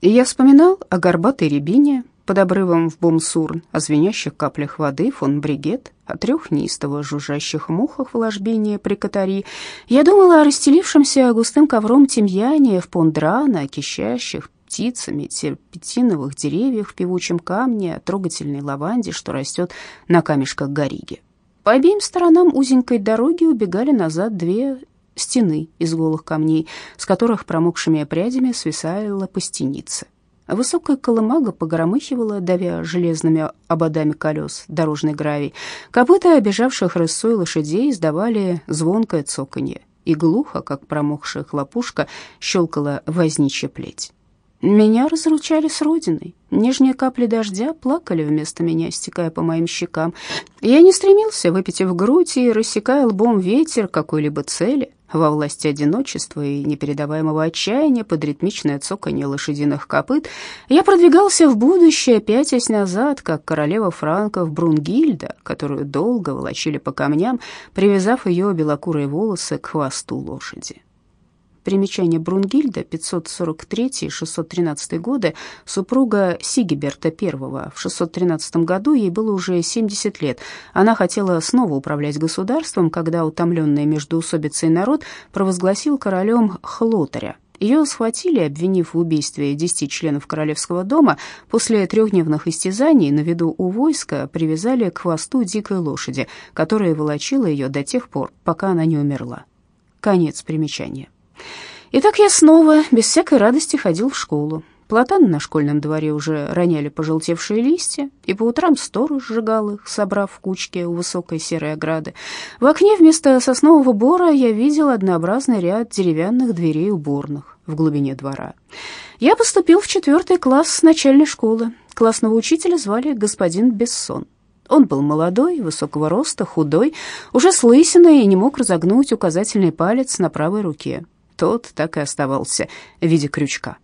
И я вспоминал о горбатой рябине под обрывом в Бомсурн, о звенящих каплях воды фон Бригет, о трех неистово жужжащих мухах в ложбине при Катари. Я думала о расстелившемся густым ковром тимьяне в Пондрана, о кищащих птицами, терпетиновых деревьях в певучем камне, о трогательной лаванде, что растет на камешках Гориги. По обеим сторонам узенькой дороги убегали назад две стены из голых камней, с которых промокшими прядями свисала постеница. Высокая колымага погромыхивала, давя железными ободами колес дорожный гравий. Копыта обежавших рысой лошадей издавали звонкое цоканье, и глухо, как промокшая хлопушка, щелкала возничья плеть. Меня разручали с родиной. Нежние капли дождя плакали вместо меня, стекая по моим щекам. Я не стремился, выпитив грудь и рассекая лбом ветер какой-либо цели во власти одиночества и непередаваемого отчаяния под ритмичное цоканье лошадиных копыт, я продвигался в будущее, пятясь назад, как королева франков Брунгильда, которую долго волочили по камням, привязав ее белокурые волосы к хвосту лошади. Примечание Брунгильда, 543-613 годы, супруга Сигиберта I. В 613 году ей было уже 70 лет. Она хотела снова управлять государством, когда утомленный междоусобицей народ провозгласил королем Хлотаря. Ее схватили, обвинив в убийстве десяти членов королевского дома. После трехдневных истязаний на виду у войска привязали к хвосту дикой лошади, которая волочила ее до тех пор, пока она не умерла. Конец примечания. Итак, я снова без всякой радости ходил в школу. Платаны на школьном дворе уже роняли пожелтевшие листья, и по утрам сторож сжигал их, собрав в кучке у высокой серой ограды. В окне вместо соснового бора я видел однообразный ряд деревянных дверей уборных в глубине двора. Я поступил в четвертый класс начальной школы. Классного учителя звали господин Бессон. Он был молодой, высокого роста, худой, уже с лысиной и не мог разогнуть указательный палец на правой руке тот так и оставался в виде крючка.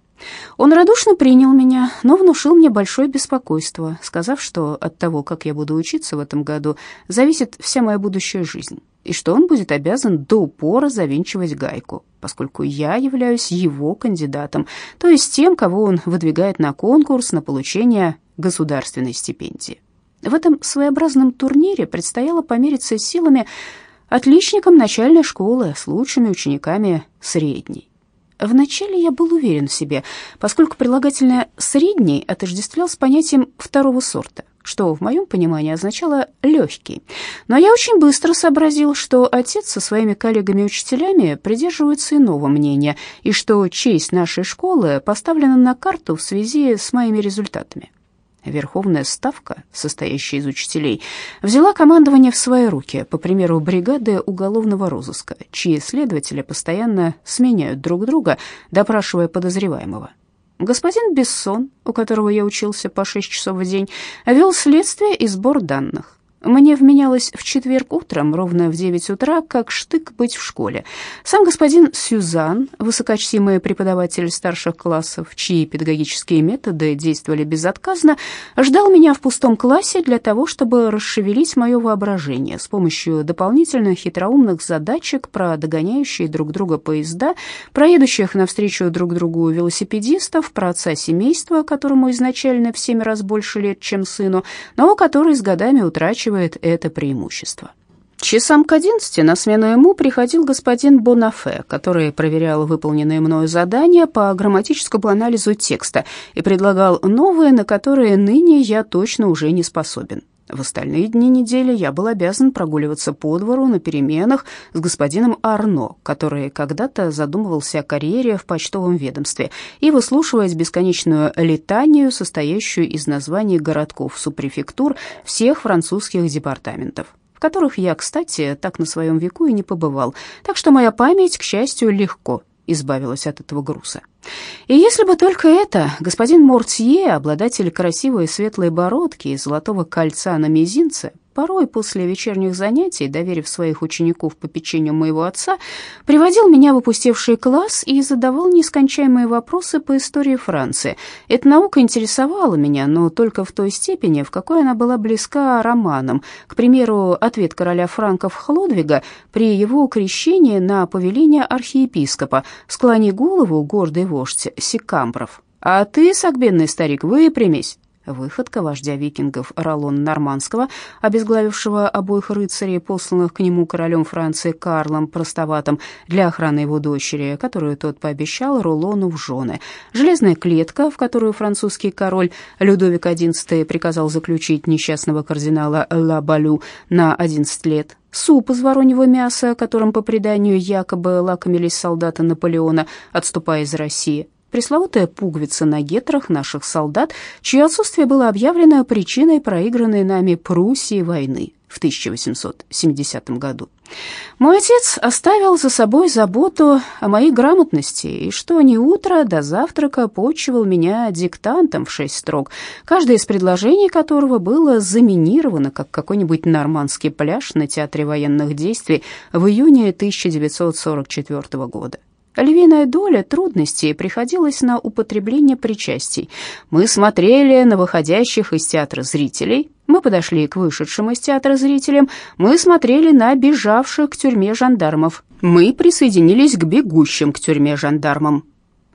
Он радушно принял меня, но внушил мне большое беспокойство, сказав, что от того, как я буду учиться в этом году, зависит вся моя будущая жизнь, и что он будет обязан до упора завинчивать гайку, поскольку я являюсь его кандидатом, то есть тем, кого он выдвигает на конкурс на получение государственной стипендии. В этом своеобразном турнире предстояло помериться силами отличником начальной школы с лучшими учениками средней. Вначале я был уверен в себе, поскольку прилагательное «средний» отождествлял с понятием второго сорта, что в моем понимании означало «легкий». Но я очень быстро сообразил, что отец со своими коллегами-учителями придерживается иного мнения, и что честь нашей школы поставлена на карту в связи с моими результатами. Верховная Ставка, состоящая из учителей, взяла командование в свои руки, по примеру бригады уголовного розыска, чьи следователи постоянно сменяют друг друга, допрашивая подозреваемого. Господин Бессон, у которого я учился по шесть часов в день, вел следствие и сбор данных. Мне вменялось в четверг утром, ровно в девять утра, как штык быть в школе. Сам господин Сюзан, высокочтимый преподаватель старших классов, чьи педагогические методы действовали безотказно, ждал меня в пустом классе для того, чтобы расшевелить мое воображение с помощью дополнительных хитроумных задачек про догоняющие друг друга поезда, про едущих навстречу друг другу велосипедистов, про отца семейства, которому изначально в семь раз больше лет, чем сыну, но который с годами утрачивает подчеркивает это преимущество. Часам к одиннадцати на смену ему приходил господин Бонафе, который проверял выполненные мною задания по грамматическому анализу текста и предлагал новые, на которые ныне я точно уже не способен. В остальные дни недели я был обязан прогуливаться по двору на переменах с господином Арно, который когда-то задумывался о карьере в почтовом ведомстве, и выслушивать бесконечную летанию, состоящую из названий городков-супрефектур всех французских департаментов в которых я, кстати, так на своем веку и не побывал, так что моя память, к счастью, легко избавилась от этого груза. И если бы только это, господин Мортье, обладатель красивой светлой бородки и золотого кольца на мизинце, порой после вечерних занятий, доверив своих учеников по печенью моего отца, приводил меня в опустевший класс и задавал нескончаемые вопросы по истории Франции. Эта наука интересовала меня, но только в той степени, в какой она была близка романам. К примеру, ответ короля франков Хлодвига при его крещении на повеление архиепископа «Склони голову, гордый вождь Сикамбров», «А ты, согбенный старик, выпрямись!» Выходка вождя викингов Ролона Нормандского, обезглавившего обоих рыцарей, посланных к нему королем Франции Карлом Простоватым для охраны его дочери, которую тот пообещал Ролону в жены. Железная клетка, в которую французский король Людовик XI приказал заключить несчастного кардинала Ла Балю на 11 лет. Суп из вороньего мяса, которым, по преданию, якобы лакомились солдаты Наполеона, отступая из России пресловутая пуговица на гетрах наших солдат, чье отсутствие было объявлено причиной проигранной нами Пруссии войны в 1870 году. Мой отец оставил за собой заботу о моей грамотности, и что ни утро до завтрака почивал меня диктантом в шесть строк, каждое из предложений которого было заминировано, как какой-нибудь нормандский пляж на театре военных действий в июне 1944 года. Львиная доля трудностей приходилась на употребление причастий. Мы смотрели на выходящих из театра зрителей, мы подошли к вышедшим из театра зрителям, мы смотрели на бежавших к тюрьме жандармов, мы присоединились к бегущим к тюрьме жандармам.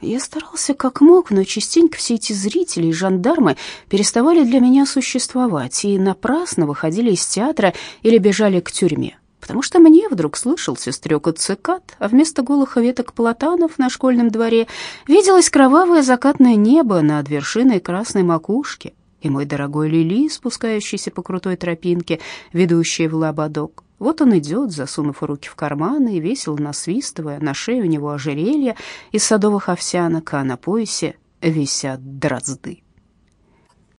Я старался как мог, но частенько все эти зрители и жандармы переставали для меня существовать и напрасно выходили из театра или бежали к тюрьме потому что мне вдруг слышался стрекот цикад, а вместо голых веток платанов на школьном дворе виделось кровавое закатное небо над вершиной красной макушки и мой дорогой Лили, спускающийся по крутой тропинке, ведущей в лабадок. Вот он идет, засунув руки в карманы и весело насвистывая, на шее у него ожерелье из садовых овсянок, а на поясе висят дрозды.